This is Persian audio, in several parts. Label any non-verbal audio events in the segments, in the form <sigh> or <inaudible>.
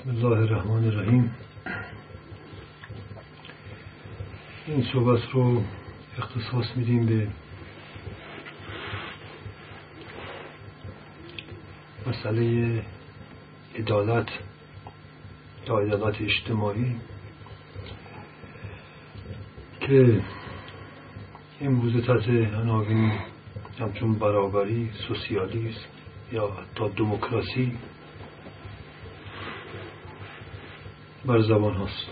بسم الله الرحمن الرحیم. این صحبت رو اختصاص میدیم به مسئله عدالت یا عدالت اجتماعی که امروز تحت عناوین همچون برابری سوسیالیسم یا حتی دموکراسی بر زبان هاست.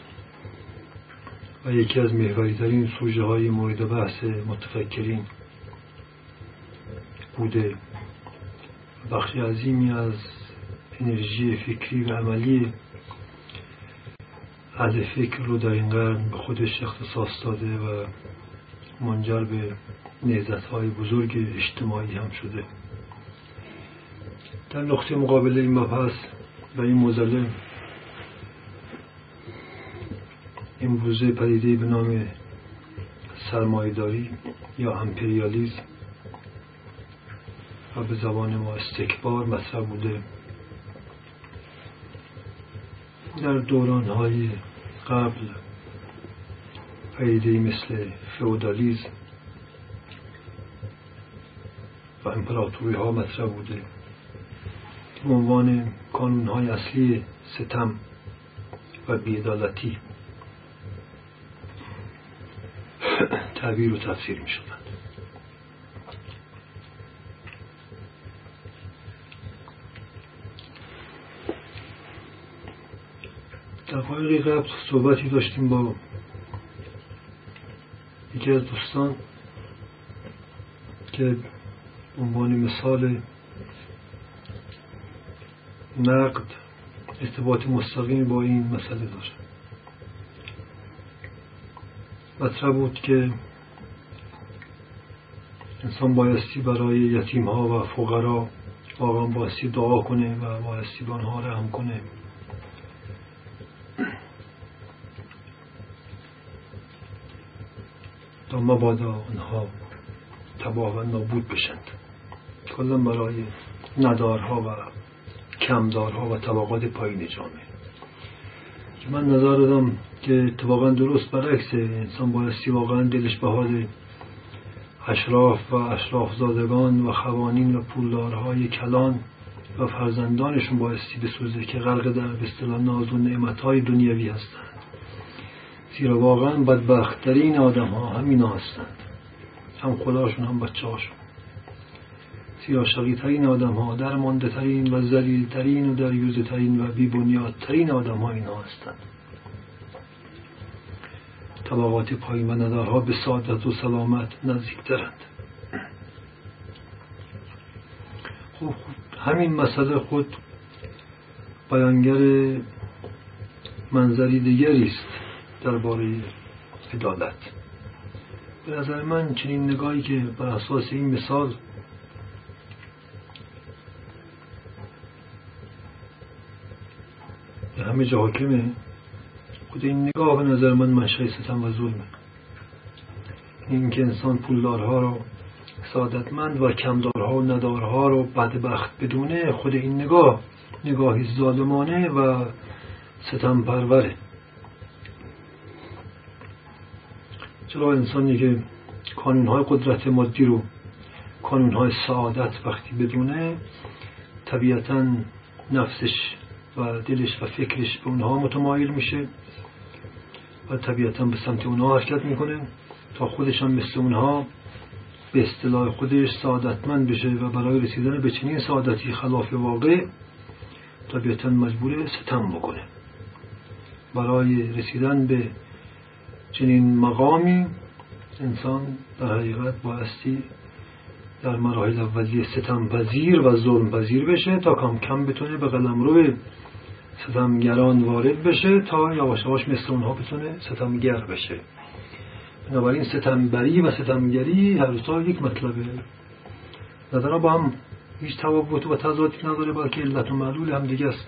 و یکی از محوریترین سوژه های مورد بحث متفکرین بوده. بخشی عظیمی از انرژی فکری و عملی اهل فکر رو در این قرن به خودش اختصاص داده و منجر به نهزت های بزرگ اجتماعی هم شده. در نقطه مقابل این مبحث و این مزله امروزه پدیده به نام سرمایداری یا امپریالیزم و به زبان ما استکبار مطرح بوده. در دوران های قبل پدیده مثل فئودالیزم و امپراتوری ها مطرح بوده. عنوان کانون های اصلی ستم و بیعدالتی. تعبیر و تفسیر می شدند دقایقی قبل صحبتی داشتیم با یکی از دوستان که عنوان مثال نقد ارتباط مستقیم با این مسئله داره مطرح بود که انسان بایستی برای یتیم ها و فقرا واقعا بایستی دعا کنه و بایستی به آنها رحم کنه. تا مبادا آنها تباه و نابود بشند. کلا برای ندارها و کمدارها و طبقات پایین جامعه. من نظر دادم که اتفاقا درست برعکس انسان بایستی واقعا دلش به حال اشراف و اشراف زادگان و خوانین و پولدارهای کلان و فرزندانشون بایستی بسوزه که غرق در اصطلاح ناز و نعمتهای دنیوی هستند. زیرا واقعا بدبختترین آدم ها همین هستند. هم خداشون هم بچه هاشون زیرا شقیترین آدم ها ترین و زلیل ترین و دریوزه ترین و بیبنیاد ترین آدم ها اینا هستند. طبقات پایین و ندارها به سعادت و سلامت نزدیکترند. خب همین مسئله خود بیانگر منظری دیگری است درباره عدالت. به نظر من چنین نگاهی که بر اساس این مثال همه جا حاکمه این نگاه به نظر من منشأ ستم و ظلمه. این که انسان پولدارها رو سعادتمند و کمدارها و ندارها رو بدبخت بدونه خود این نگاه نگاهی ظالمانه و ستم پروره. چرا انسانی که کانونهای قدرت مادی رو کانونهای سعادت وقتی بدونه طبیعتا نفسش و دلش و فکرش به اونها متمایل میشه و طبیعتا به سمت اونها حرکت می‌کنه تا خودش هم مثل اونها به اصطلاح خودش سعادتمند بشه و برای رسیدن به چنین سعادتی خلاف واقع طبیعتا مجبور ستم بکنه. برای رسیدن به چنین مقامی انسان در حقیقت بایستی در مراحل اولیه ستم پذیر و ظلم پذیر بشه تا کم کم بتونه به قلم روی ستمگران وارد بشه تا یواش یواش مثل اونها بتونه ستمگر بشه. بنابراین ستمبری و ستمگری هر دوتا یک مطلبه. نظرها با هم هیچ تفاوت و تضادی نداره بلکه علت و معلول هم دیگه است.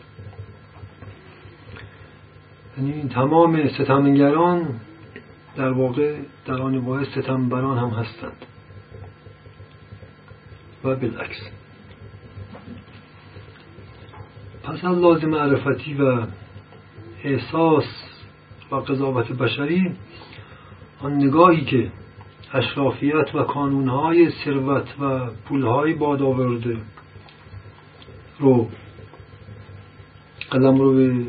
یعنی تمام ستمگران در واقع در آن واحد ستمبران هم هستند. و بالعکس. پس از لازم معرفتی و احساس و قضاوت بشری آن نگاهی که اشرافیت و کانونهای ثروت و پولهای باد آورده رو قدم رو به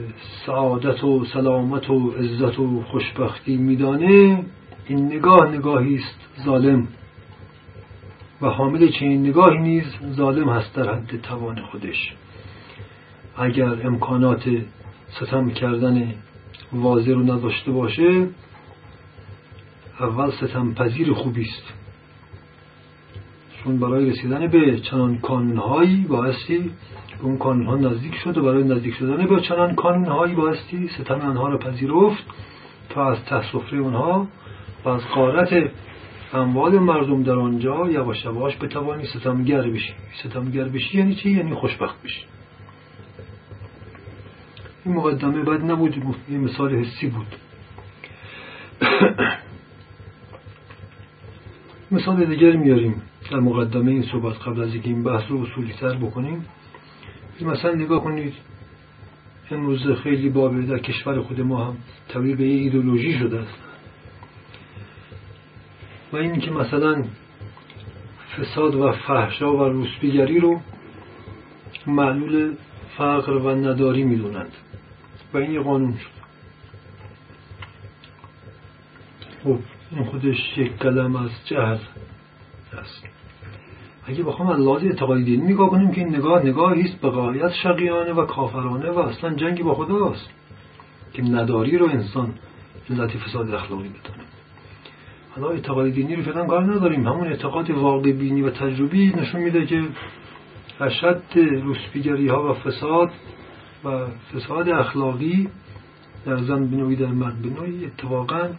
سعادت و سلامت و عزت و خوشبختی میدانه این نگاه نگاهی است ظالم. و حامل چنین نگاهی نیز ظالم هست در حد توان خودش. اگر امکانات ستم کردن واضح رو نداشته باشه اول ستم پذیر خوبی است. چون برای رسیدن به چنان کانونهایی بایستی به اون کانونها نزدیک شد و برای نزدیک شدن به چنان کانونهایی بایستی ستم آنها را پذیرفت تا از تصفره اونها و از قارت اموال مردم در آنجا یواش یواش بتوانی ستمگر بشی. ستمگر بشی یعنی چی؟ یعنی خوشبخت بشی. این مقدمه بد نبود مثال حسی بود. <coughs> مثال دیگر میاریم. در مقدمه این صحبت قبل از اینکه این بحث رو اصولی تر بکنیم مثلا نگاه کنید. امروز خیلی بابه در کشور خود ما هم تبدیل به ایدولوژی شده است. و این که مثلا فساد و فحشا و روسپیگری رو معلول فقر و نداری می‌دونند. و این یه قانون شد خب این خودش یک قدم از جهل است. اگه بخوام از لحاظ اعتقادی دینی نگاه کنیم که این نگاه نگاهی است به شقیانه و کافرانه و اصلا جنگی با خداست که نداری رو انسان علت فساد اخلاقی بدانه حالا اعتقاد دینی رو فعلا کار نداریم. همون اعتقاد واقع بینی و تجربی نشون میده که اشد روسپیگری ها و فساد و فساد اخلاقی در زن بنوی در مرد بنوی اتفاقا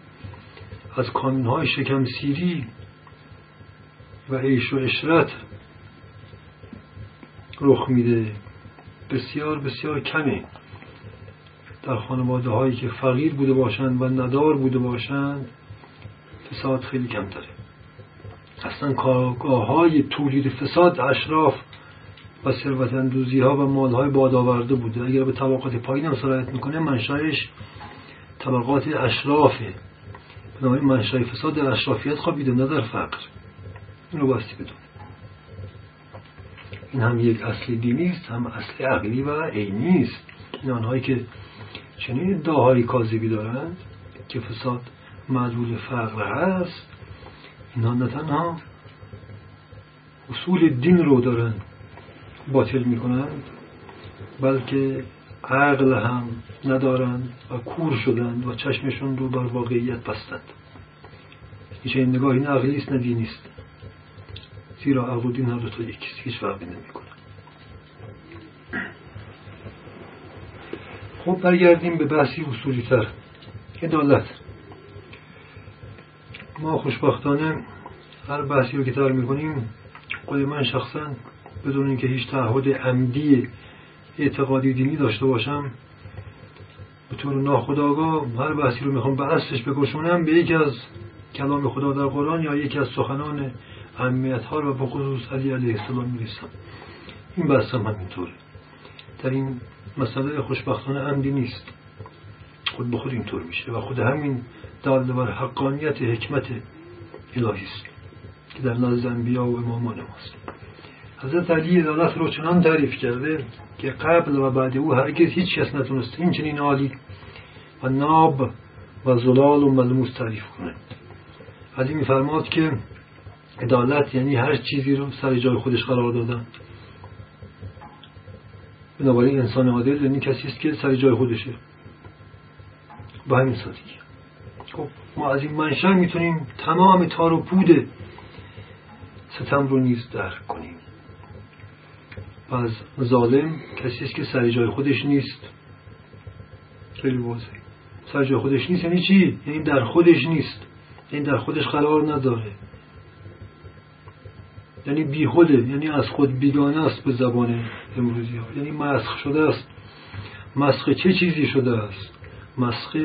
از کانون های شکم سیری و عیش و اشرت رخ میده. بسیار بسیار کمه. در خانواده هایی که فقیر بوده باشند و ندار بوده باشند فساد خیلی کمتره. اصلا کارگاه های تولید فساد اشراف و ثروت اندوزی ها و مال های باد بوده. اگر به طبقات پایین هم سرایت می‌کنه منشایش طبقات اشرافه بنابراین منشای فساد در اشرافیت خوابیده نه در فقر. این رو باستی بدون این هم یک اصل دینی است هم اصل عقلی و عینی است. این آنهایی که چنین ادعاهایی کاذبی دارند که فساد معلول فقر هست اینا نه تنها اصول دین رو دارن باطل می‌کنند بلکه عقل هم ندارند و کور شدند و چشمشون رو بر واقعیت بستند. هیچ این نگاهی نه عقلی است نه دینی است. زیرا عقل و هر دو تا یکیست هیچ فرقی نمی‌کنه. خب برگردیم به بحثی اصولی تر عدالت. ما خوشبختانه هر بحثی رو که تر می‌کنیم خود من شخصا بدون اینکه هیچ تعهد عمدی اعتقادی دینی داشته باشم به طور ناخداگاه هر بحثی رو می‌خوام به اصلش بگشونم به یکی از کلام خدا در قرآن یا یکی از سخنان اهمیت ها رو به خصوص علی علیه السلام می‌رسم. این بحث هم همینطوره. در این مسئله خوشبختانه عمدی نیست. خود به خود اینطور میشه و خود همین دال بر حقانیت حکمت الهی است که در نزد انبیا و امامان ماست. حضرت علی عدالت رو چنان تعریف کرده که قبل و بعد او هرگز هیچ کس نتونست این چنین عالی و ناب و زلال و ملموس تعریف کنه علی میفرماد که عدالت یعنی هر چیزی رو سر جای خودش قرار دادن بنابراین انسان عادل یعنی کسی است که سر جای خودشه با همین سادگی خب ما از این منشأ می‌تونیم تمام تار و پود ستم رو نیز درک کنیم از ظالم کسی است که سر جای خودش نیست. خیلی واضح. سر جای خودش نیست یعنی چی؟ یعنی در خودش نیست. یعنی در خودش قرار نداره. یعنی بیخوده یعنی از خود بیگانه است به زبان امروزی ها. یعنی مسخ شده است. مسخ چه چیزی شده است؟ مسخ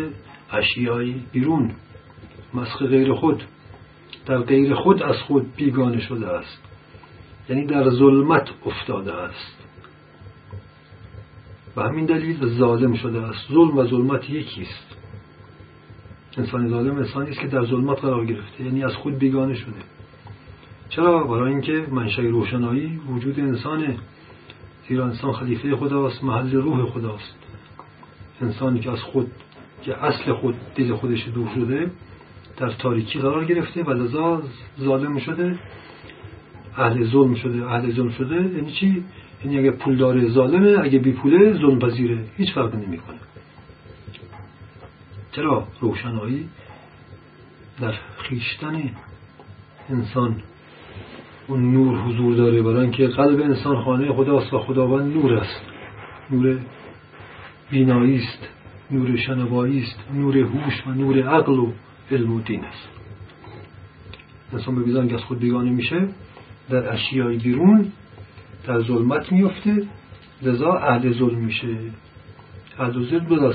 اشیایی بیرون. مسخ غیر خود. در غیر خود از خود بیگانه شده است. یعنی در ظلمت افتاده است. و همین دلیل ظالم شده است. ظلم و ظلمت یکی است انسان ظالم انسانی است که در ظلمت قرار گرفته یعنی از خود بیگانه شده. چرا؟ برای اینکه منشأ روشنایی وجود انسانه. زیرا انسان خلیفه خداست محل روح خداست. انسانی که از خود که اصل خود دل خودش دور شده در تاریکی قرار گرفته و لذا ظالم شده. اهل ظلم شده اهل ظلم شده یعنی چی؟ یعنی اگه پول داره ظالمه اگه بی پوله ظلم پذیره هیچ فرقی نمی‌کنه. چرا؟ روشنایی در خیشتن انسان. اون نور حضور داره برای اینکه قلب انسان خانه خداست و خداوند نور است. نور بینایی است نور شنوایی است نور هوش و نور عقل و علم و دین است. انسان به میزان که از خود بیگانه میشه در اشیای بیرون در ظلمت میفته لذا اهل ظلم میشه. اهل ظلم دو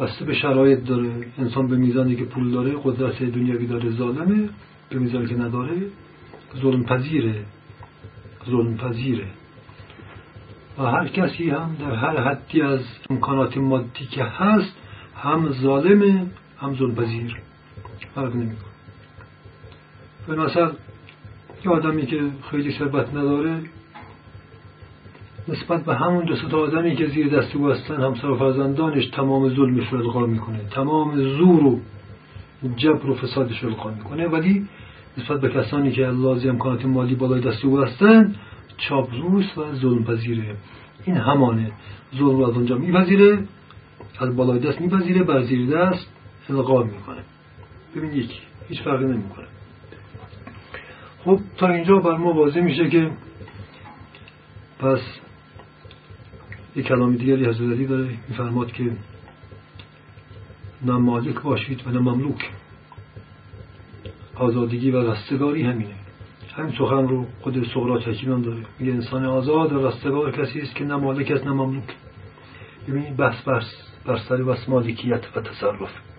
بسته به شرایط داره. انسان به میزانی که پول داره قدرت دنیاوی داره ظالمه. به میزانی که نداره ظلم پذیره. ظلم پذیره. و هر کسی هم در هر حدی از امکانات مادی که هست هم ظالمه هم ظلم پذیر فرق نمی‌کنه. به مثلا یه آدمی که خیلی ثروت نداره نسبت به همون دو تا آدمی که زیر دست او هستن همسر و فرزندانش تمام ظلمش رو القا می‌کنه. تمام زور و جبر و فسادش رو القا می‌کنه. ولی نسبت به کسانی که لازم امکانات مالی بالای دست او هستن چاپلوس و ظلم پذیره. این همانه ظلم رو از اونجا میپذیره از بالای دست میپذیره بر زیر دست القا می‌کنه. ببین یکی هیچ فرقی نمی‌کنه. خب تا اینجا بر ما واضح میشه که پس یک کلام دیگری حضرت علی داره میفرماد که نه مالک باشید و نه مملوک. آزادگی و رستگاری همینه. همین سخن رو خود سقراط داره. میگه انسان آزاد و رستگار کسی است که نه مالک است نه مملوک. ببینید بحث بر سر بس مالکیت و تصرف.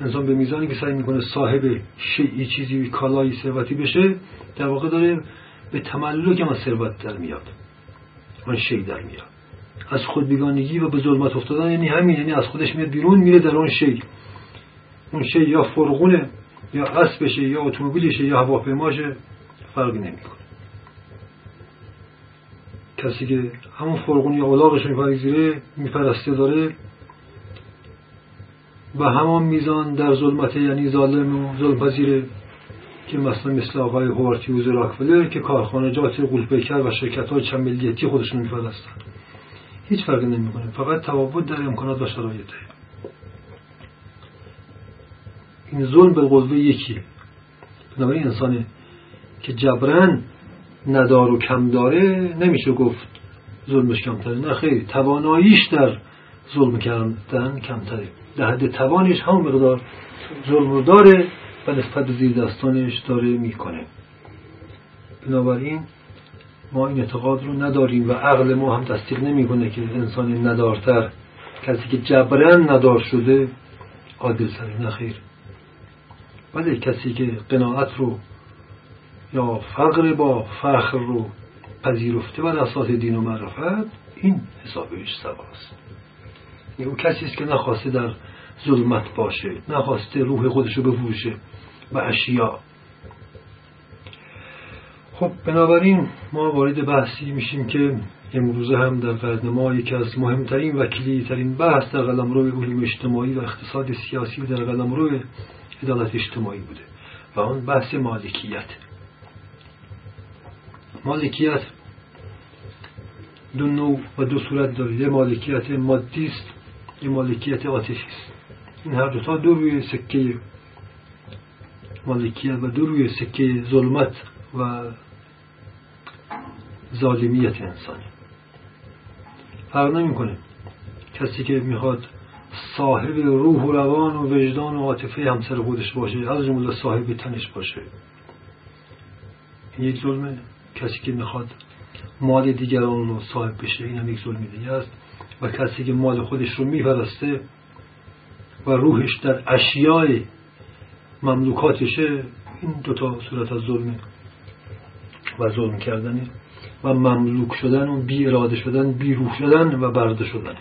انسان به میزانی که سعی می‌کنه صاحب شیعی چیزی کالایی ثروتی بشه در واقع داره به تملک از ثروت در میاد. آن شی در میاد. از خود بیگانگی و به ظلمت افتادن یعنی همین یعنی از خودش میاد بیرون میره در اون شی. اون شی یا فرغونه یا اسبشه یا اتومبیلشه یا هواپیماشه فرقی نمی‌کنه. کسی که همون فرغون یا علاقش میپرسته داره و همان میزان در ظلمت یعنی ظالم و ظلم که مثلا مثل آقای هوارتیوز راکفلر که کارخانجات قولپیکر و شرکت های چند ملیتی خودشون میپرستن. هیچ فرقی نمی‌کنه. فقط تفاوت در امکانات و شرایطه. این ظلم به قوه یکی. بنابراین انسان که جبران ندار و کم داره نمیشه گفت ظلمش کمتره. نه خیلی تواناییش در ظلم کردن کمتره. در حد توانش همون مقدار ظلم داره و نسبت به زیر دستانش داره می‌کنه. بنابراین ما این اعتقاد رو نداریم و عقل ما هم تصدیق نمی‌کنه که انسان ندارتر کسی که جبران ندار شده عادل سره نخیر. ولی کسی که قناعت رو یا فقر با فخر رو پذیرفته بر اساس دین و معرفت این حسابش سواست. او کسی است که نخواسته در ظلمت باشه نخواسته روح خودش رو بفروشه و اشیا خب بنابراین ما وارد بحثی میشیم که امروزه هم در قرن ما یکی از مهمترین و ترین بحث در قلمرو علوم اجتماعی و اقتصاد سیاسی در قلمرو عدالت اجتماعی بوده و اون بحث مالکیت. مالکیت دو نوع و دو صورت داره. مالکیت مادی است یه مالکیت عاطفی است. این هر دو تا دو روی سکه مالکیت و دو روی سکه ظلمت و ظالمیت انسانی فرق نمی‌کنه. کسی که می‌خواد صاحب روح و روان و وجدان و عاطفه همسر خودش باشه از جمله صاحب تنش باشه. این یک ظلمه. کسی که می‌خواد مال دیگران رو صاحب بشه این هم یک ظلم دیگه است. و کسی که مال خودش رو میپرسته و روحش در اشیای مملوکاتشه این دوتا صورت از ظلمه و ظلم کردنه و مملوک شدن و بی اراده شدن بی روح شدن و برده شدن.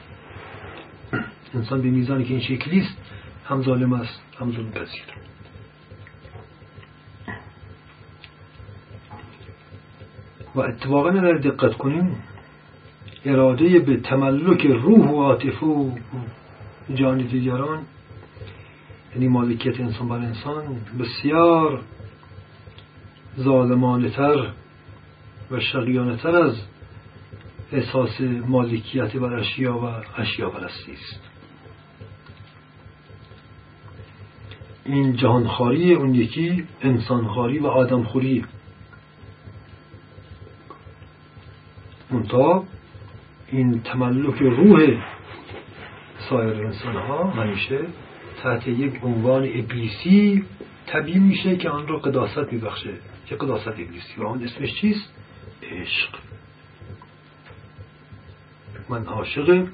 انسان به میزانی که این شکلیست هم ظالم است هم ظلم پذیر و اتفاقا اگر دقت کنیم اراده به تملک روح و عاطفه و جان دیگران یعنی مالکیت انسان بر انسان بسیار ظالمانه تر و شقیانه تر از احساس مالکیت بر اشیا و اشیا پرستی است. این جهانخواری اون یکی انسانخواری و آدمخوری. منتها این تملک روح سایر انسان ها همیشه تحت یک عنوان ابلیسی طبیعی میشه که آن را قداست میبخشه. که قداست ابلیسی؟ و آن اسمش چیست؟ عشق. من عاشق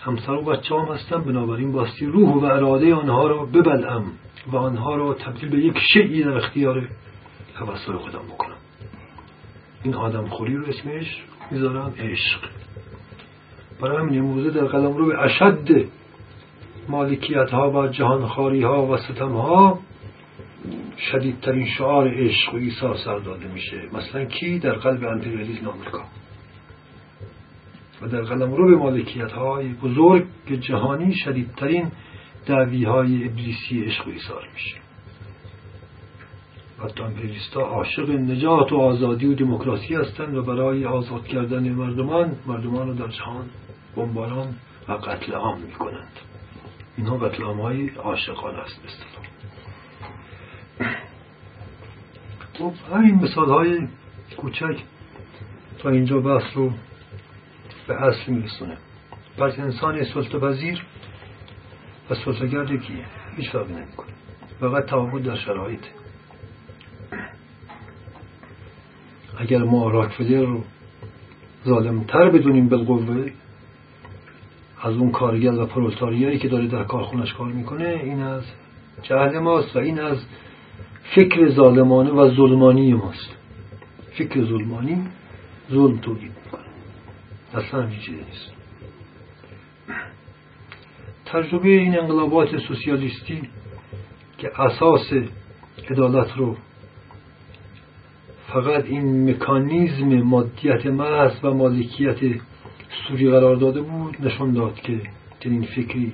همسر و بچه هم هستم بنابراین باستی روح و اراده آنها را ببلم و آنها را تبدیل به یک شیعی در اختیار حوثای خودم بکنم. این آدم خوری رو اسمش می‌ذارم عشق. برای همین موزه در قلم رو به اشد مالکیت ها و جهانخاری ها و ستم ها شدیدترین شعار عشق و ایسا سر داده میشه. مثلا کی در قلب امپریالیسم آمریکا و در قلم رو به مالکیت های بزرگ جهانی شدیدترین دعوی های ابلیسی عشق و ایثار میشه. حتی امپریالیست عاشق نجات و آزادی و دموکراسی هستند و برای آزاد کردن مردمان مردمان رو در جهان بمباران و قتل عام می‌کنند. اینها قتل عام های عاشقان است خب همین مثال های کوچک تا اینجا بحث رو به اصل میرسونه پس انسان سلطه پذیر و سلطگرد کیه هیچ فرقی نمی‌کنه. فقط تعامل در شرایط. اگر ما راکفلر رو ظالمتر بدونیم بالقوه از اون کارگر و پرولتاریایی که داره در کارخونش کار می‌کنه این از جهل ماست و این از فکر ظالمانه و ظلمانی ماست. فکر ظلمانی ظلم تولید می‌کنه. اصلا همین چیزی نیست. تجربه این انقلابات سوسیالیستی که اساس عدالت رو فقط این مکانیزم مادیت محض و مالکیت سوری قرار داده بود نشان داد که چنین فکری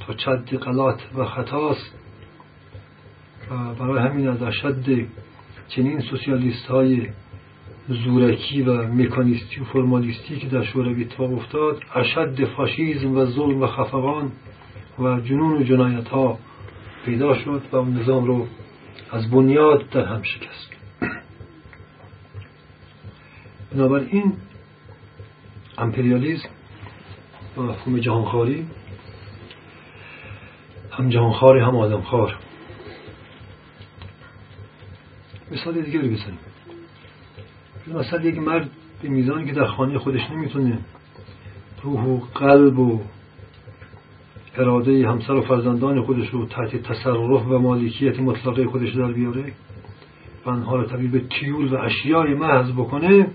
تا چد غلط و خطاست و برای همین از اشد چنین سوسیالیست های زورکی و مکانیستی و فرمالیستی که در شوروی اتفاق افتاد اشد فاشیزم و ظلم و خفقان و جنون و جنایت ها پیدا شد و اون نظام رو از بنیاد در هم شکست. <clears throat> بنابراین امپریالیزم. و مفهوم جهانخواری. هم جهانخواری هم آدمخوار. مثال دیگری بزنیم مثلا یک مرد به میزانی که در خانه خودش نمی‌تونه روح و قلب و اراده همسر و فرزندان خودش رو تحت تصرف و مالکیت مطلقه خودش در بیاره و آنها رو تبدیل به تیول و اشیای محض بکنه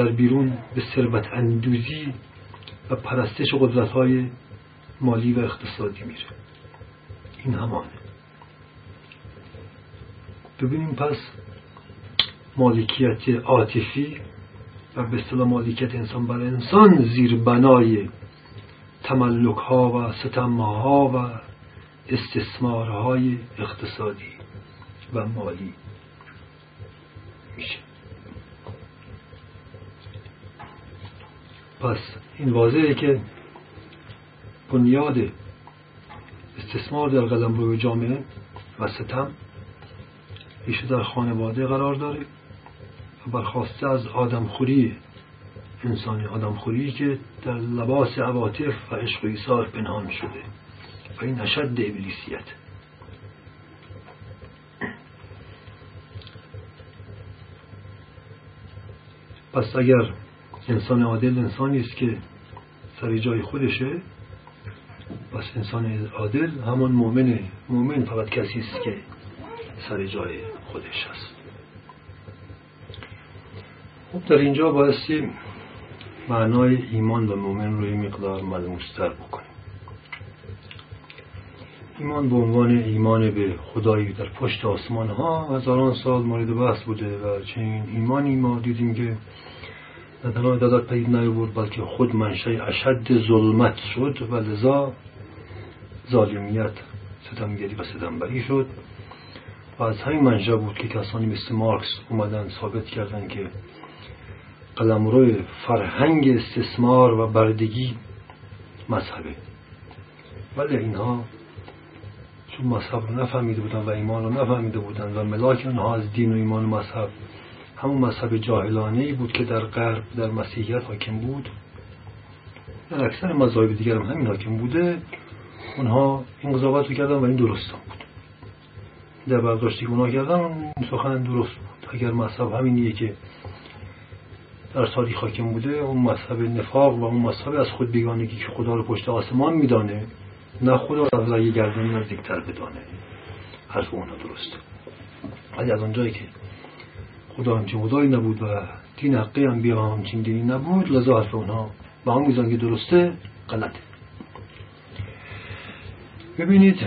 در بیرون به ثروت اندوزی و پرستش قدرت های مالی و اقتصادی میره. این همانه. ببینیم پس مالکیت عاطفی و به اصطلاح مالکیت انسان بر انسان زیر بنای تملک ها و ستم ها و استثمارهای اقتصادی و مالی میشه. پس این واضحه که بنیاد استثمار در قدم روی جامعه و ستم ریشه در خانواده قرار داره و برخواسته از آدمخوری انسانی آدمخوری که در لباس عواطف و عشق و ایثار پنهان شده و این اشد ابلیسیت. پس اگر انسان عادل انسانی است که سر جای خودشه. پس انسان عادل همان مؤمنه مؤمن فقط کسی است که سر جای خودش هست خب در اینجا بایستی معنای ایمان و مؤمن رو مقدار ملموستر بکنیم. ایمان به عنوان ایمان به خدایی در پشت آسمان ها هزاران سال مورد بحث بوده و چنین ایمانی ما دیدیم که نه تنها عدالت پدید نیاورد بلکه خود منشه اشد ظلمت شد و لذا ظالمیت ستمگری و ستمبری شد. و از همین منشه بود که کسانی مثل مارکس اومدن ثابت کردن که قلمرو فرهنگ استثمار و بردگی مذهبه. ولی اینها چون مذهب رو نفهمیده بودن و ایمان رو نفهمیده بودن و ملاک اونها از دین و ایمان و مذهب همون مذهب جاهلانه ای بود که در غرب در مسیحیت حاکم بود. در اکثر مذاهب دیگر هم همین حاکم بوده. اونها این قضاوت رو کردن و این درست بود. در برداشتی که اونها کردن این سخن درست بود. اگر مذهب همینیه که در تاریخ حاکم بوده اون مذهب نفاق و اون مذهب از خود بیگانگی که خدا رو پشت آسمان میدانه نه خدا رو از رای گردنی نزدیکتر بدانه. حرف اونا درست ولی از اونجایی که خدا همچین خدایی نبود و دین حقی هم بیا همچین دینی نبود لذا حرف اونها با هم میزان که درسته غلطه. ببینید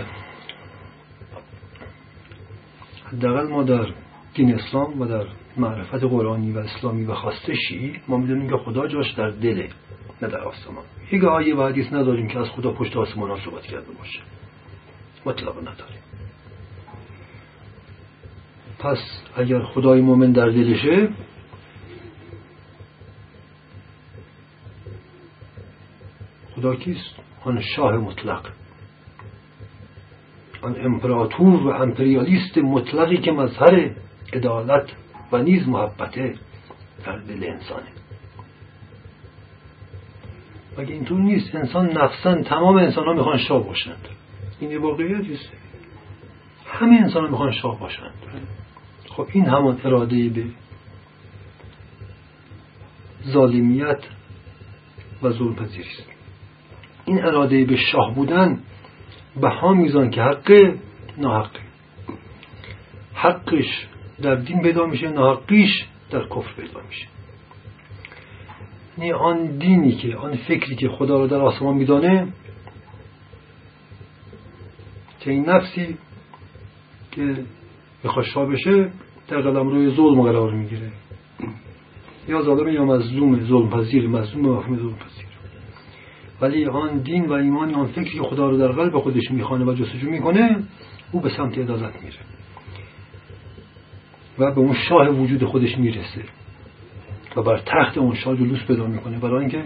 حداقل ما در دین اسلام و در معرفت قرآنی و اسلامی و خواسته شی ما می‌دونیم که خدا جاش در دله نه در آسمان. یک آیه و حدیث نداریم که از خدا پشت آسمان ها صحبت کرده باشه. مطلب نداریم. پس اگر خدای مومن در دلشه خدا کیست؟ آن شاه مطلق. آن امپراتور و امپریالیست مطلقی که مظهر عدالت و نیز محبته در دل انسانه. مگه اینطور نیست؟ انسان نفسا تمام انسان ها می‌خوان شاه باشند. این واقعیت است. همه انسان ها می‌خوان شاه باشند. خب این همان اراده به ظالمیت و ظلم است. این اراده به شاه بودن به ها میزان که حق ناحقه. حقش در دین پیدا میشه ناحقیش در کفر پیدا میشه. یعنی آن دینی که آن فکری که خدا رو در آسمان میدانه که این نفسی که می‌خواد شاه بشه در قدم روی ظلم قرار می‌گیره. یا ظالم یا مظلوم ظلم پذیر مظلوم مفهوم ظلم پذیر. ولی آن دین و ایمان آن فکری که خدا رو در قلب خودش می‌خوانه و جستجو می‌کنه او به سمت عدالت میره. و به اون شاه وجود خودش می‌رسه. و بر تخت اون شاه جلوس پیدا می‌کنه. برای اینکه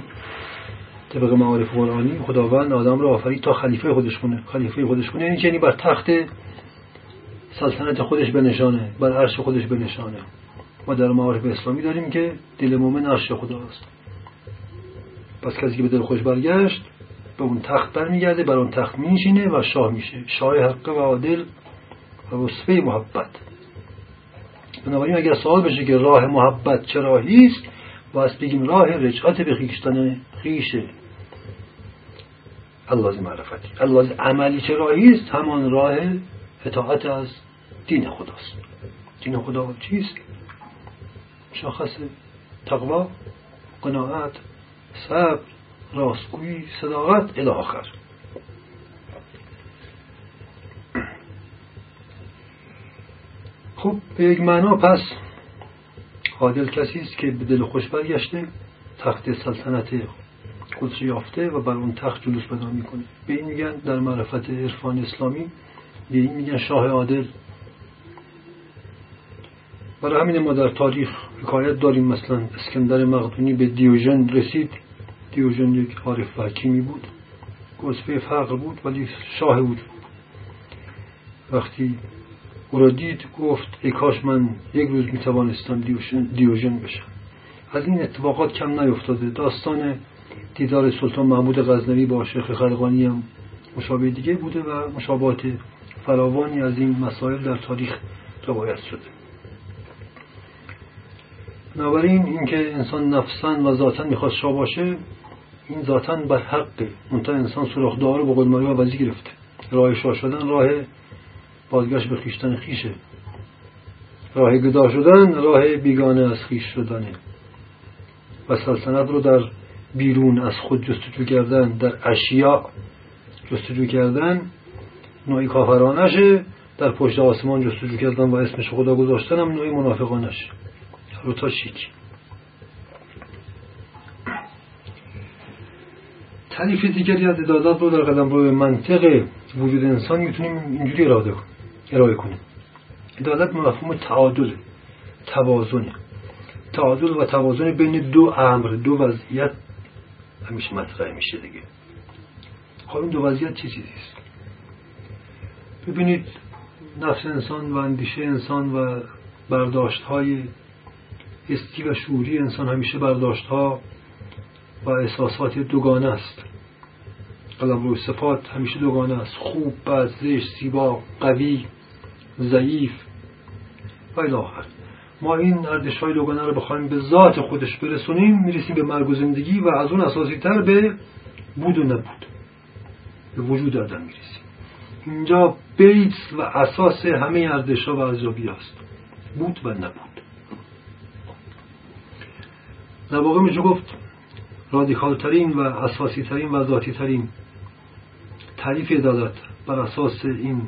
طبق معارف قرآنی خداوند آدم رو آفرید تا خلیفه خودش کنه خلیفه خودش کنه یعنی یعنی بر تخت سلطنت خودش بنشانه بر عرش خودش بنشانه ما در معارف اسلامی داریم که دل مؤمن عرش خداست. پس کسی که به دل خوش برگشت به اون تخت برمیگرده بر اون تخت میشینه و شاه میشه. شاه حق و عادل و وصفه محبت. بنابراین اگر سوال بشه که راه محبت چه راهی است باید بگیم راه رجعت به خیشتن خیشه الله معرفتی. الله عملی چه راهی است همان راه اطاعت از دین خداست. دین خدا چیست؟ شاخص تقوا قناعت صبر راستگویی صداقت الی آخر. خب به یک معنا پس عادل کسی است که به دل خوش برگشته تخت سلطنت قدس یافته و بر اون تخت جلوس پیدا می‌کنه. به این میگن در معرفت عرفان اسلامی به این میگن شاه عادل. برای همین ما در تاریخ حکایت داریم. مثلا اسکندر مقدونی به دیوژن رسید. دیوژن یک عارف و حکیمی بود. گزفه فقر بود ولی شاه بود. وقتی او را دید گفت ای کاش من یک روز می توانستم دیوژن بشم. از این اتفاقات کم نیفتاده. داستان دیدار سلطان محمود غزنوی با شیخ خلقانی هم مشابه دیگه بوده و مشابهات فراوانی از این مسائل در تاریخ روایت شده. بنابراین اینکه انسان نفسا و ذاتا می‌خواد شاه باشه این ذاتا بر حقه. منتها انسان سراخ داره با قول و وزی گرفته. راه شاه شدن راه بازگشت به خیشتن خیشه. راه گدا شدن راه بیگانه از خیش شدنه. و سلطنت رو در بیرون از خود جستجو کردن در اشیاء جستجو کردن نوعی کافرانشه. در پشت آسمان جستجو کردن و اسمش خدا گذاشتن هم نوعی منافقانشه. رو تا شیک. تعریف دیگری از ادادات رو در قدم روی منطق وجود انسان می‌تونیم اینجوری اراده ارائه کنیم. عدالت مفهوم تعادل توازن. تعادل و توازن بین دو امر دو وضعیت همیشه مطرح میشه دیگه. خب این دو وضعیت چه چیزی است؟ ببینید نفس انسان و اندیشه انسان و برداشت های استی و شعوری انسان همیشه برداشت ها و احساسات دوگانه است. قلم روی صفات همیشه دوگانه است. خوب بد زشت زیبا قوی ضعیف و الاخر ما این ارزش های دوگانه رو بخوایم به ذات خودش برسونیم می‌رسیم به مرگ و زندگی و از اون اساسی تر به بود و نبود. به وجود آدم می‌رسیم. اینجا بیت و اساس همه ارزش ها و ارزیابی است بود و نبود. در واقع میشه گفت رادیکال ترین و اساسی ترین و ذاتی ترین تعریف عدالت بر اساس این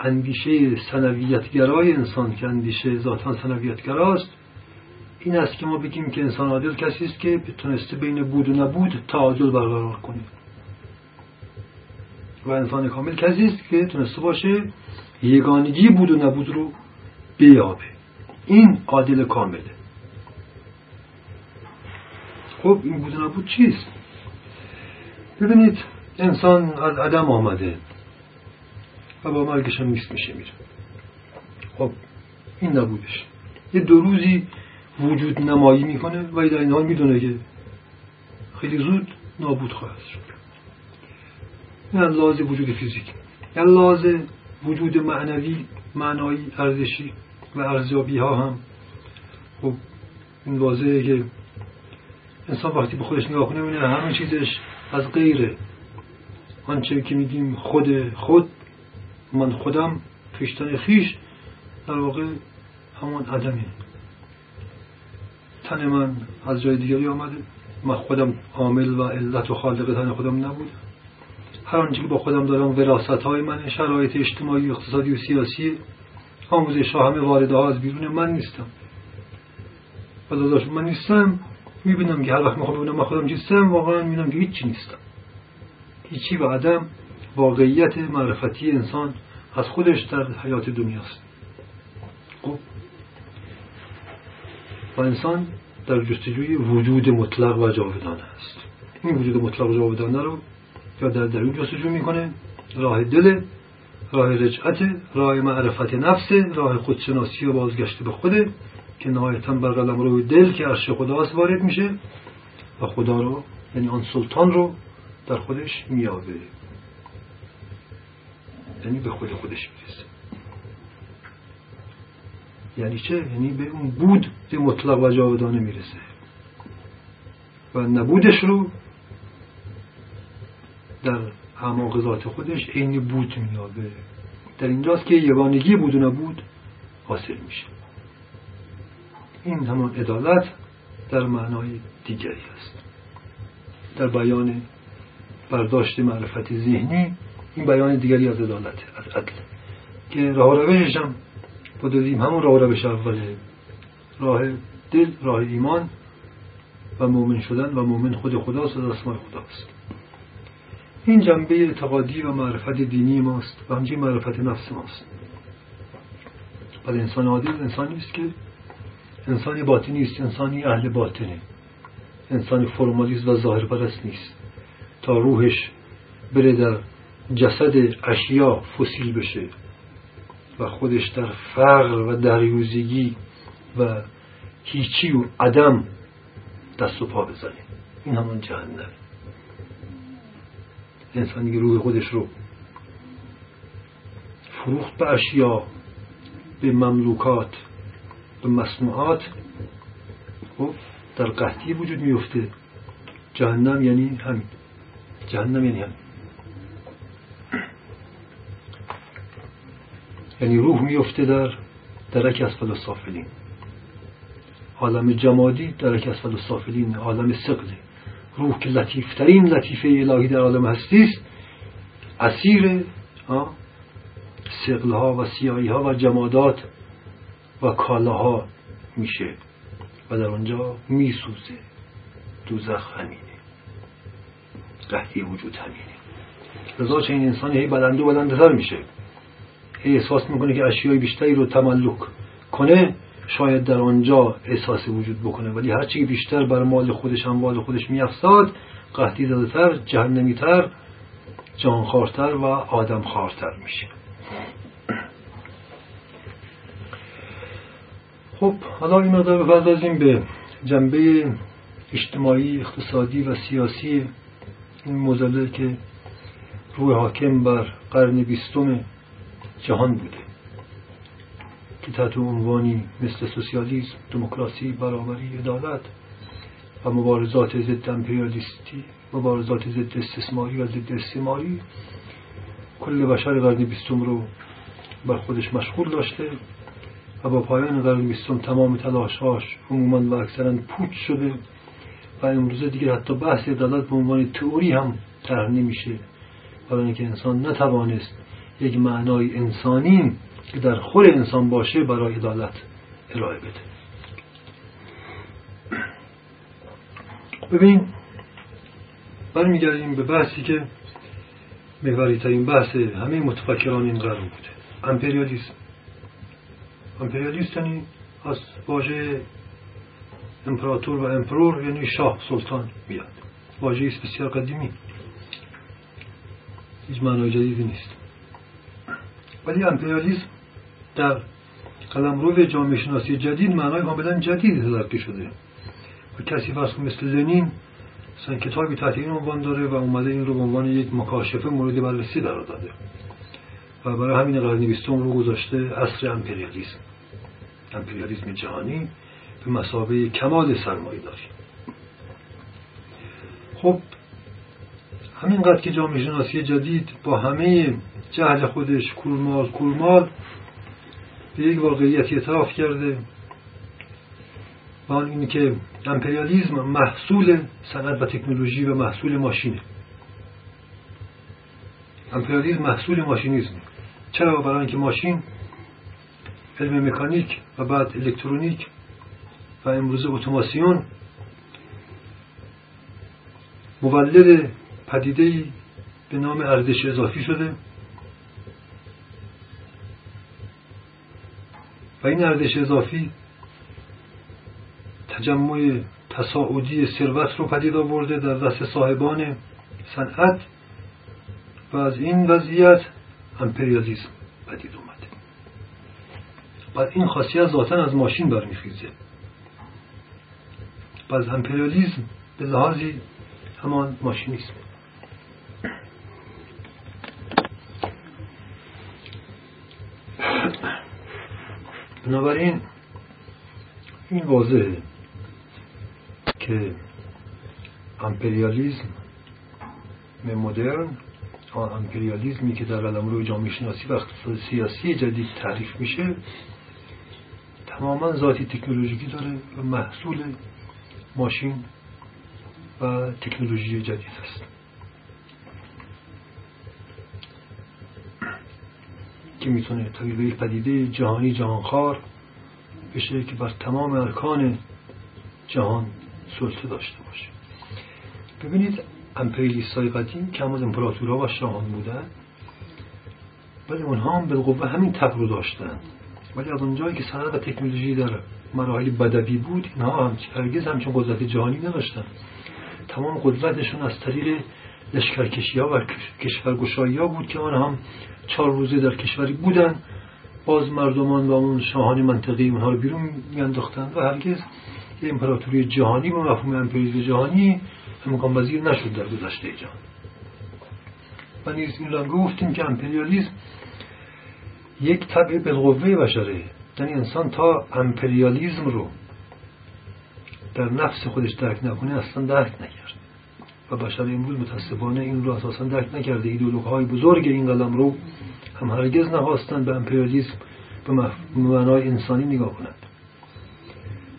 اندیشه سنویتگرای انسان که اندیشه ذاتا سنویتگراست این است که ما بگیم که انسان عادل کسی است که تونسته بین بود و نبود تعادل برقرار کنه. و انسان کامل کسی است که تونسته باشه یگانگی بود و نبود رو بیابه. این عادل کامله. خب این بود نبود چیست؟ ببینید انسان از عدم آمده و با مرگش هم نیست میشه میره. خب این نبودش. یه دو روزی وجود نمایی می‌کنه و در این حال می‌دونه که خیلی زود نابود خواهد شد. این از وجود فیزیک. یعنی لحاظ وجود معنوی معنایی ارزشی و ارزیابی ها هم خب این واضحه که انسان وقتی به خودش نگاه کنه همه چیزش از غیره. آنچه که میگیم خود خود من خودم خیشتن خیش در واقع همون عدمی تن من از جای دیگری آمده. من خودم عامل و علت و خالق تن خودم نبودم هر آنچه که با خودم دارم وراست های من شرایط اجتماعی اقتصادی و سیاسی آموزش همه وارده ها از بیرون من نیستم. و من نیستم. می‌بینم که هر وقت می‌خوام ببینم خودم چیستم واقعا می‌بینم که هیچی نیستم هیچی و عدم واقعیت معرفتی انسان از خودش در حیات دنیاست خب؟ و انسان در جستجوی وجود مطلق و جاودانه است. این وجود مطلق و جاودانه رو یا در درون جستجو می‌کنه راه دل راه رجعت راه معرفت نفس راه خودشناسی و بازگشت به خوده که نهایتا بر قلم روی دل که عرش خداست وارد میشه و خدا رو یعنی آن سلطان رو در خودش میابه یعنی به خود خودش می‌رسه. یعنی چه؟ یعنی به اون بود به مطلق و جاودانه می‌رسه. و نبودش رو در اعماق ذات خودش عین بود میابه در اینجاست که یگانگی بود و نبود حاصل میشه. این همان عدالت در معنای دیگری است. در بیان برداشت معرفت ذهنی این بیان دیگری از عدالت از عدل. که راه روشش هم با همون راه روش اوله راه دل راه ایمان و مؤمن شدن و مؤمن خود خداست و اسمای خداست این جنبه اعتقادی و معرفت دینی ماست و همچنین معرفت نفس ماست. ولی انسان عادل انسانی است که انسانی باطنی است انسانی اهل باطنه. انسانی فرمالیست و ظاهر پرست نیست. تا روحش بره در جسد اشیا فسیل بشه و خودش در فقر و دریوزگی و هیچی و عدم دست و پا بزنه. این همان جهنم. انسانی که روح خودش رو فروخت به اشیا به مملوکات. به مصنوعات خب در قحطی وجود میفته جهنم یعنی همین. جهنم یعنی همین. یعنی روح میفته در درک از سافلین عالم جمادی درک اسفل السافلین عالم سقله روح که لطیفترین لطیفه الهی در عالم هستی است اسیر سقلها و سیایی ها و جمادات و کالاها میشه و در آنجا میسوزه. دوزخ همینه. قحطی وجود همینه. رضا چه این انسانی هی بلند و بلندتر میشه. هی احساس می‌کنه که اشیای بیشتری رو تملک کنه شاید در آنجا احساس وجود بکنه. ولی هرچی بیشتر بر مال خودش اموال خودش میافزاد قحطی زدهتر جهنمیتر جانخوارتر و آدمخوارتر میشه خب حالا این مقدار بپردازیم به جنبه اجتماعی اقتصادی و سیاسی. این مزله که روی حاکم بر قرن بیستم جهان بوده که تحت عنوانی مثل سوسیالیسم دموکراسی برابری عدالت و مبارزات ضد امپریالیستی مبارزات ضد استثماری و ضد استعماری کل بشر قرن بیستم رو بر خودش مشغول داشته. و با پایان قرن بیستم تمام تلاشهاش عموما و اکثرا پوچ شده و امروزه دیگه حتی بحث عدالت به عنوان تئوری هم طرح نمیشه. برای اینکه انسان نتوانست یک معنای انسانی که در خور انسان باشه برای عدالت ارائه بده. ببین برمیگردیم به بحثی که محوری ترین بحث همه متفکران این قرن بوده. امپریالیسم. امپریالیست یعنی از واژه امپراتور و امپرور یعنی شاه سلطان میاد واژه است بسیار قدیمی. هیچ معنای جدیدی نیست. ولی امپریالیسم در قلمرو جامعه شناسی جدید معنای کاملا جدید تلقی شده. و کسی فرض مثل لنین مثلا کتابی تحت این عنوان داره و اومده این رو به عنوان یک مکاشفه مورد بررسی قرار داده. و برای همین قرن بیستم رو گذاشته اصر امپریالیسم. امپریالیسم جهانی به مسابه کمال سرمایه داری خب همینقدر که جامعه شناسی جدید با همه جهل خودش کورمال کورمال به یک واقعیت اعتراف کرده. و آن اینه که امپریالیزم محصول صنعت و تکنولوژی و محصول ماشینه. امپریالیزم محصول ماشینیزم چرا برای اینکه ماشین علم مکانیک و بعد الکترونیک و امروزه اتوماسیون مولد پدیده به نام ارزش اضافی شده. و این ارزش اضافی تجمع تصاعدی ثروت رو پدید آورده در دست صاحبان صنعت. و از این وضعیت امپریالیسم پدید اومده و این خاصیت ذاتا از ماشین برمیخیزه. پس امپریالیزم به لحاظی همان ماشینیسم بنابراین این واضحه که امپریالیزم مدرن آن امپریالیزمی که در روی جامعه شناسی و اقتصاد سیاسی جدید تعریف میشه تماما ذاتی تکنولوژیکی داره و محصول ماشین و تکنولوژی جدید است. که می‌تونه تبدیل به پدیده جهانی جهانخوار بشه که بر تمام ارکان جهان سلطه داشته باشه. ببینید امپریالیست های قدیم که هم از امپراتورها و شاهان بودن ولی اونها هم بالقوه همین تب رو داشتن. ولی از اونجایی که صنعت و تکنولوژی در مراحل بدوی بود اینها هم هرگز همچون قدرت جهانی نداشتن. تمام قدرتشون از طریق لشکرکشی ها و کشورگشایی ها بود که آن هم چهار روزه در کشوری بودن. باز مردمان و اون شاهانی منطقی اونها رو بیرون میانداختن و هرگز یه امپراتوری جهانی با مفهوم امپریالیسم جهانی امکان وزیر نشد در گذشته جهان. و نیز این گفتیم که امپریالیسم یک طبع بالقوه بشره. یعنی انسان تا امپریالیزم رو در نفس خودش درک نکنه اصلا درک نکرد. و بشر امروز متاسفانه این رو اساسا درک نکرده. ایدولوگ های بزرگ این قلم رو هم هرگز نخواستن به امپریالیسم به معنای انسانی نگاه کنند.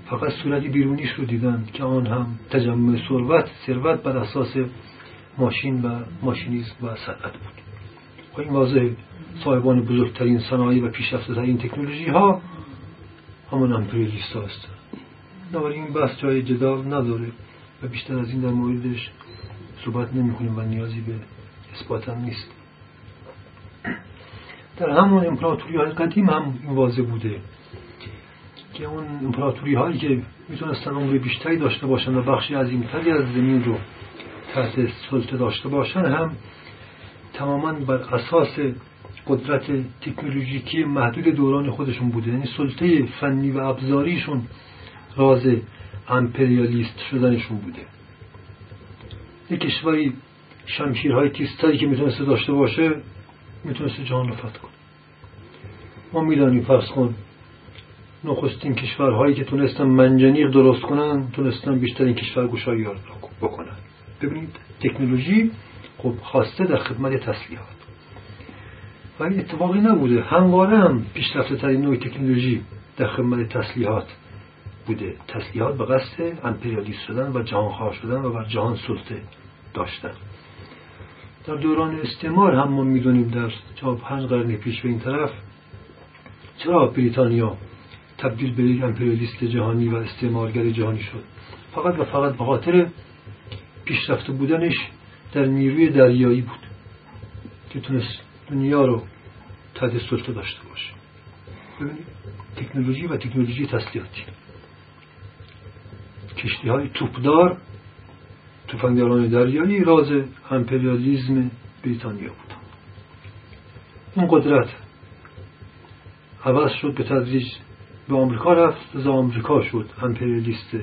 فقط صورتی بیرونیش رو دیدن که آن هم تجمع ثروت ثروت بر اساس ماشین و ماشینیسم و صنعت بود. و این واضح صاحبان بزرگترین صنایع و پیشرفته ترین تکنولوژی ها همان امپریالیست ها هستند بنابراین این بحث جای جدال نداره و بیشتر از این در موردش صحبت نمی کنیم و نیازی به اثبات هم نیست. در همون امپراتوری های قدیم هم این واضح بوده. که اون امپراتوری هایی که می‌تونستن عمر بیشتری داشته باشن و بخشی عظیمتری از زمین رو تحت سلطه داشته باشن هم تماما بر اساس قدرت تکنولوژیکی محدود دوران خودشون بوده. یعنی سلطه فنی و ابزاریشون راز امپریالیست شدنشون بوده. یک کشوری شمشیرهای تیزتری که می‌تونسته داشته باشه می‌تونسته جهان رو فتح کنه. ما می‌دانیم فرض کن نخستین کشورهایی که تونستن منجنیق درست کنن تونستن بیشترین کشور گوشایی رو بکنن. ببینید تکنولوژی خب خواسته در خدمت تسلیحات. و این اتفاقی نبوده. همواره هم پیشرفته ترین نوع تکنولوژی در خدمت تسلیحات بوده. تسلیحات به قصد امپریالیست شدن و جهانخواه شدن و بر جهان سلطه داشتن. در دوران استعمار هم ما می‌دونیم در چهار پنج قرن پیش به این طرف چرا بریتانیا تبدیل به یک امپریالیست جهانی و استعمارگر جهانی شد. فقط و فقط به خاطر پیشرفته بودنش در نیروی دریایی بود که تونست دنیا رو تحت سلطه داشته باشه. ببینید تکنولوژی و تکنولوژی تسلیحاتی. کشتی های توپدار توفنگداران دریایی راز امپریالیزم بریتانیا بود. اون قدرت عوض شد به تدریج به آمریکا رفت از آمریکا شد. امپریالیست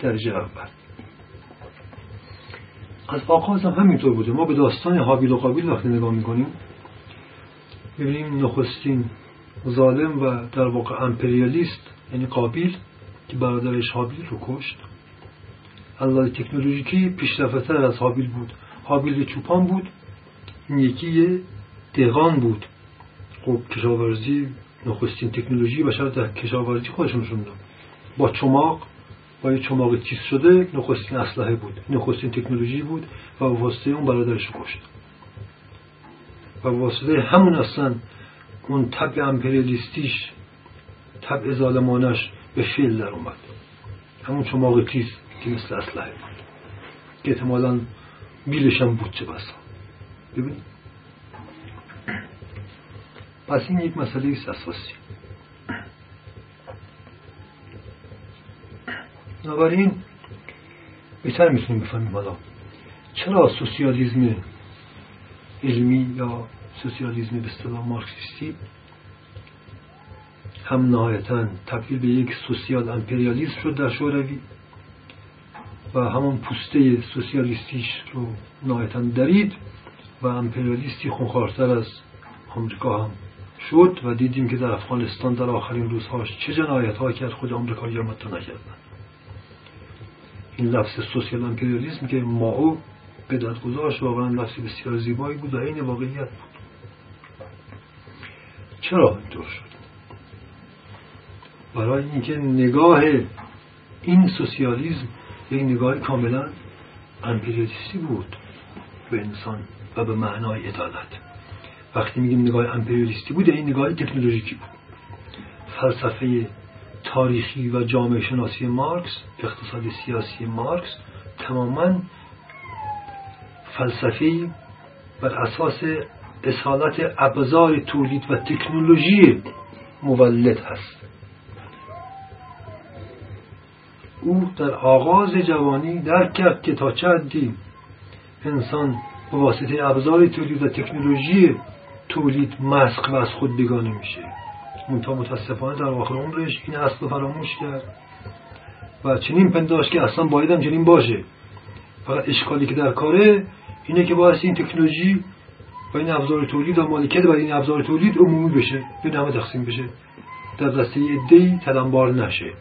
درجه اول. از آغاز هم همینطور بوده. ما به داستان حابیل و قابیل وقتی نگاه می‌کنیم ببینیم نخستین ظالم و در واقع امپریالیست یعنی قابیل که برادرش حابیل رو کشت. الله تکنولوژیکی پیشرفته از حابیل بود. حابیل چوپان بود این یکی دهقان بود. خب کشاورزی نخستین تکنولوژی بشر در کشاورزی خودشون شدن با چماق با یه چماق تیز شده نخستین اسلحه بود نخستین تکنولوژی بود و واسطه اون برادرش کشت. و واسطه همون اصلا اون طبع امپریالیستیش طبع ظالمانش به فیل در اومد. همون چماق تیز که مثل اسلحه بود که احتمالا بیلش هم بود چه بسا. ببین پس این یک مسئله است اساسی بنابراین بهتر می‌تونیم بفهمیم حالا چرا سوسیالیزم علمی یا سوسیالیزم به اصطلاح مارکسیستی هم نهایتا تبدیل به یک سوسیال امپریالیسم شد در شوروی و همون پوسته سوسیالیستیش رو نهایتا درید و امپریالیستی خونخوارتر از آمریکا هم شد و دیدیم که در افغانستان در آخرین روزهاش چه جنایت ها کرد خود آمریکایی ها نکردن این لفظ سوسیال امپریالیسم که ماو به داد گذاشت واقعا لفظی بسیار زیبایی بود و این واقعیت بود. چرا اینطور شد؟ برای اینکه نگاه این سوسیالیسم یک نگاه کاملا امپریالیستی بود به انسان و به معنای عدالت. وقتی میگیم نگاه امپریالیستی بود این نگاه تکنولوژیکی بود. فلسفه تاریخی و جامعه شناسی مارکس اقتصاد سیاسی مارکس تماما فلسفی بر اساس اصالت ابزار تولید و تکنولوژی مولد هست. او در آغاز جوانی درک کرد که تا چه انسان به واسطه ابزار تولید و تکنولوژی تولید مسخ و از خود بگانه میشه. منتها متاسفانه در آخر عمرش این اصل فراموش کرد. و چنین پنداش که اصلا بایدم چنین باشه. فقط اشکالی که در کاره اینه که باعث این تکنولوژی و این ابزار تولید و مالکیت برای این ابزار تولید عمومی بشه. به همه تقسیم بشه. در دسته ای تلمبار نشه.